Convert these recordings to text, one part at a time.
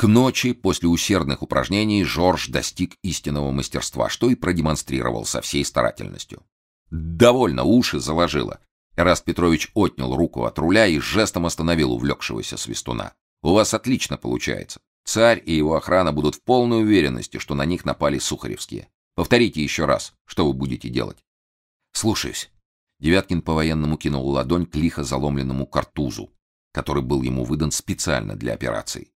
К ночи, после усердных упражнений, Жорж достиг истинного мастерства, что и продемонстрировал со всей старательностью. Довольно уши заложило. Эраст Петрович отнял руку от руля и жестом остановил увлекшегося свистуна. У вас отлично получается. Царь и его охрана будут в полной уверенности, что на них напали сухаревские. Повторите еще раз, что вы будете делать. Слушаюсь. Девяткин по-военному кинул ладонь к лихо заломленному картузу, который был ему выдан специально для операции.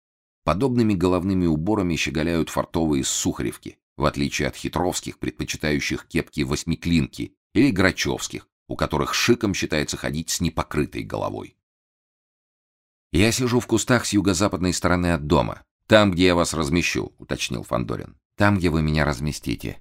Подобными головными уборами щеголяют фартовые сухаревки, в отличие от хитровских, предпочитающих кепки восьмиклинки, или грачевских, у которых шиком считается ходить с непокрытой головой. Я сижу в кустах с юго-западной стороны от дома, там, где я вас размещу, уточнил Фандорин. Там, где вы меня разместите.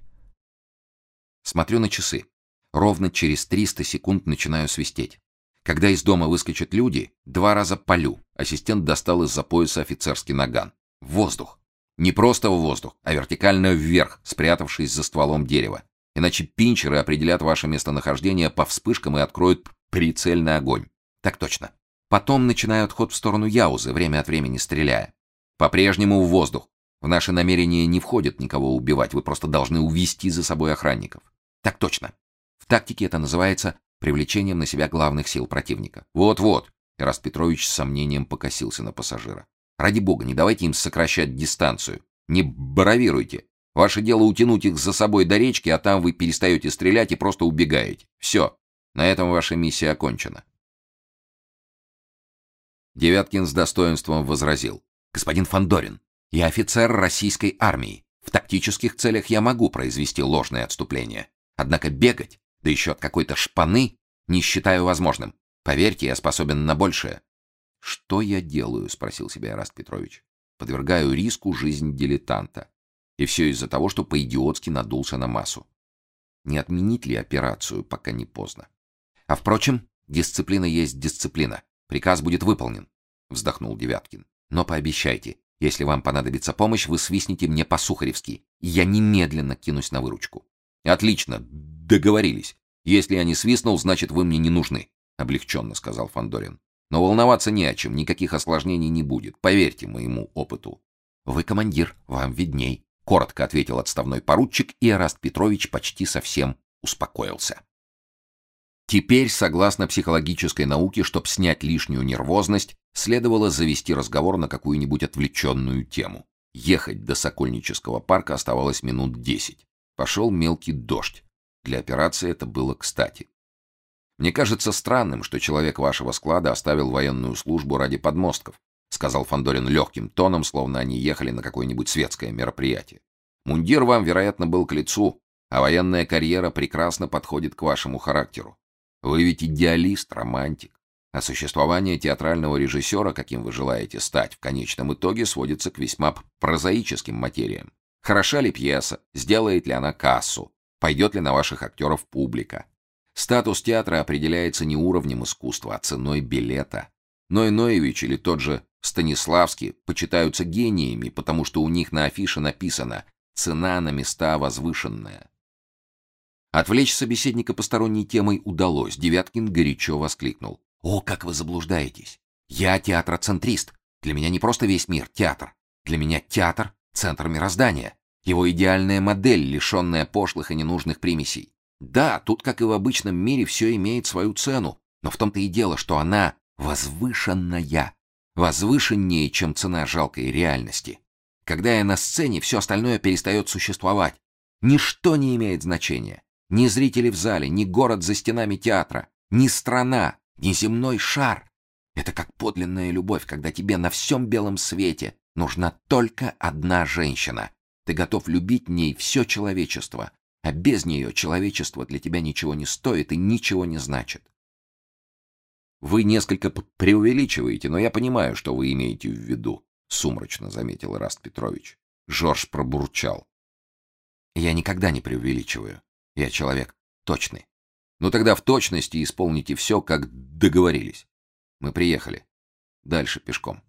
Смотрю на часы. Ровно через 300 секунд начинаю свистеть. Когда из дома выскочат люди, два раза полю. Ассистент достал из-за пояса офицерский наган. Воздух. Не просто в воздух, а вертикально вверх, спрятавшись за стволом дерева. Иначе пинчеры определят ваше местонахождение по вспышкам и откроют прицельный огонь. Так точно. Потом начинаю отход в сторону Яузы, время от времени стреляя. По-прежнему в воздух. В наше намерение не входит никого убивать, вы просто должны увести за собой охранников. Так точно. В тактике это называется привлечением на себя главных сил противника. Вот-вот. Ираст Петрович с сомнением покосился на пассажира. Ради бога, не давайте им сокращать дистанцию. Не бравируйте. Ваше дело утянуть их за собой до речки, а там вы перестаете стрелять и просто убегаете. Все. На этом ваша миссия окончена. Девяткин с достоинством возразил: "Господин Фандорин, я офицер российской армии. В тактических целях я могу произвести ложное отступление. Однако бегать, да еще от какой-то шпаны, не считаю возможным. Поверьте, я способен на большее". "Что я делаю?" спросил себя Раст Петрович. "Подвергаю риску жизнь дилетанта. И все из-за того, что по-идиотски надулся на массу. Не отменить ли операцию, пока не поздно? А впрочем, дисциплина есть дисциплина. Приказ будет выполнен, вздохнул Девяткин. Но пообещайте, если вам понадобится помощь, вы свистните мне по-сухаревски, и я немедленно кинусь на выручку. Отлично, договорились. Если я не свистнул, значит, вы мне не нужны, облегченно сказал Фандорин. Но волноваться не о чем, никаких осложнений не будет, поверьте моему опыту. Вы командир, вам видней, коротко ответил отставной поручик, и Араст Петрович почти совсем успокоился. Теперь, согласно психологической науке, чтобы снять лишнюю нервозность, следовало завести разговор на какую-нибудь отвлеченную тему. Ехать до Сокольнического парка оставалось минут десять. Пошел мелкий дождь. Для операции это было кстати. Мне кажется странным, что человек вашего склада оставил военную службу ради подмостков, сказал Фандорин легким тоном, словно они ехали на какое-нибудь светское мероприятие. Мундир вам, вероятно, был к лицу, а военная карьера прекрасно подходит к вашему характеру. Вы ведь идеалист, романтик. А существование театрального режиссера, каким вы желаете стать, в конечном итоге сводится к весьма прозаическим материям. Хороша ли пьеса, сделает ли она кассу, пойдет ли на ваших актеров публика. Статус театра определяется не уровнем искусства, а ценой билета. Ной Ноевич или тот же Станиславский почитаются гениями, потому что у них на афише написано «цена на места возвышенная». Отвлечь собеседника посторонней темой удалось. Девяткин горячо воскликнул. «О, как вы заблуждаетесь! Я театроцентрист. Для меня не просто весь мир театр. Для меня театр — центр мироздания. Его идеальная модель, лишенная пошлых и ненужных примесей. Да, тут, как и в обычном мире, все имеет свою цену, но в том-то и дело, что она возвышенная, возвышеннее, чем цена жалкой реальности. Когда я на сцене, все остальное перестает существовать. Ничто не имеет значения. Ни зрители в зале, ни город за стенами театра, ни страна, ни земной шар. Это как подлинная любовь, когда тебе на всем белом свете нужна только одна женщина. Ты готов любить ней все человечество, а без нее человечество для тебя ничего не стоит и ничего не значит. Вы несколько преувеличиваете, но я понимаю, что вы имеете в виду, сумрачно заметил Раст Петрович. Жорж пробурчал: Я никогда не преувеличиваю. Я человек точный. Ну тогда в точности исполните все, как договорились. Мы приехали. Дальше пешком.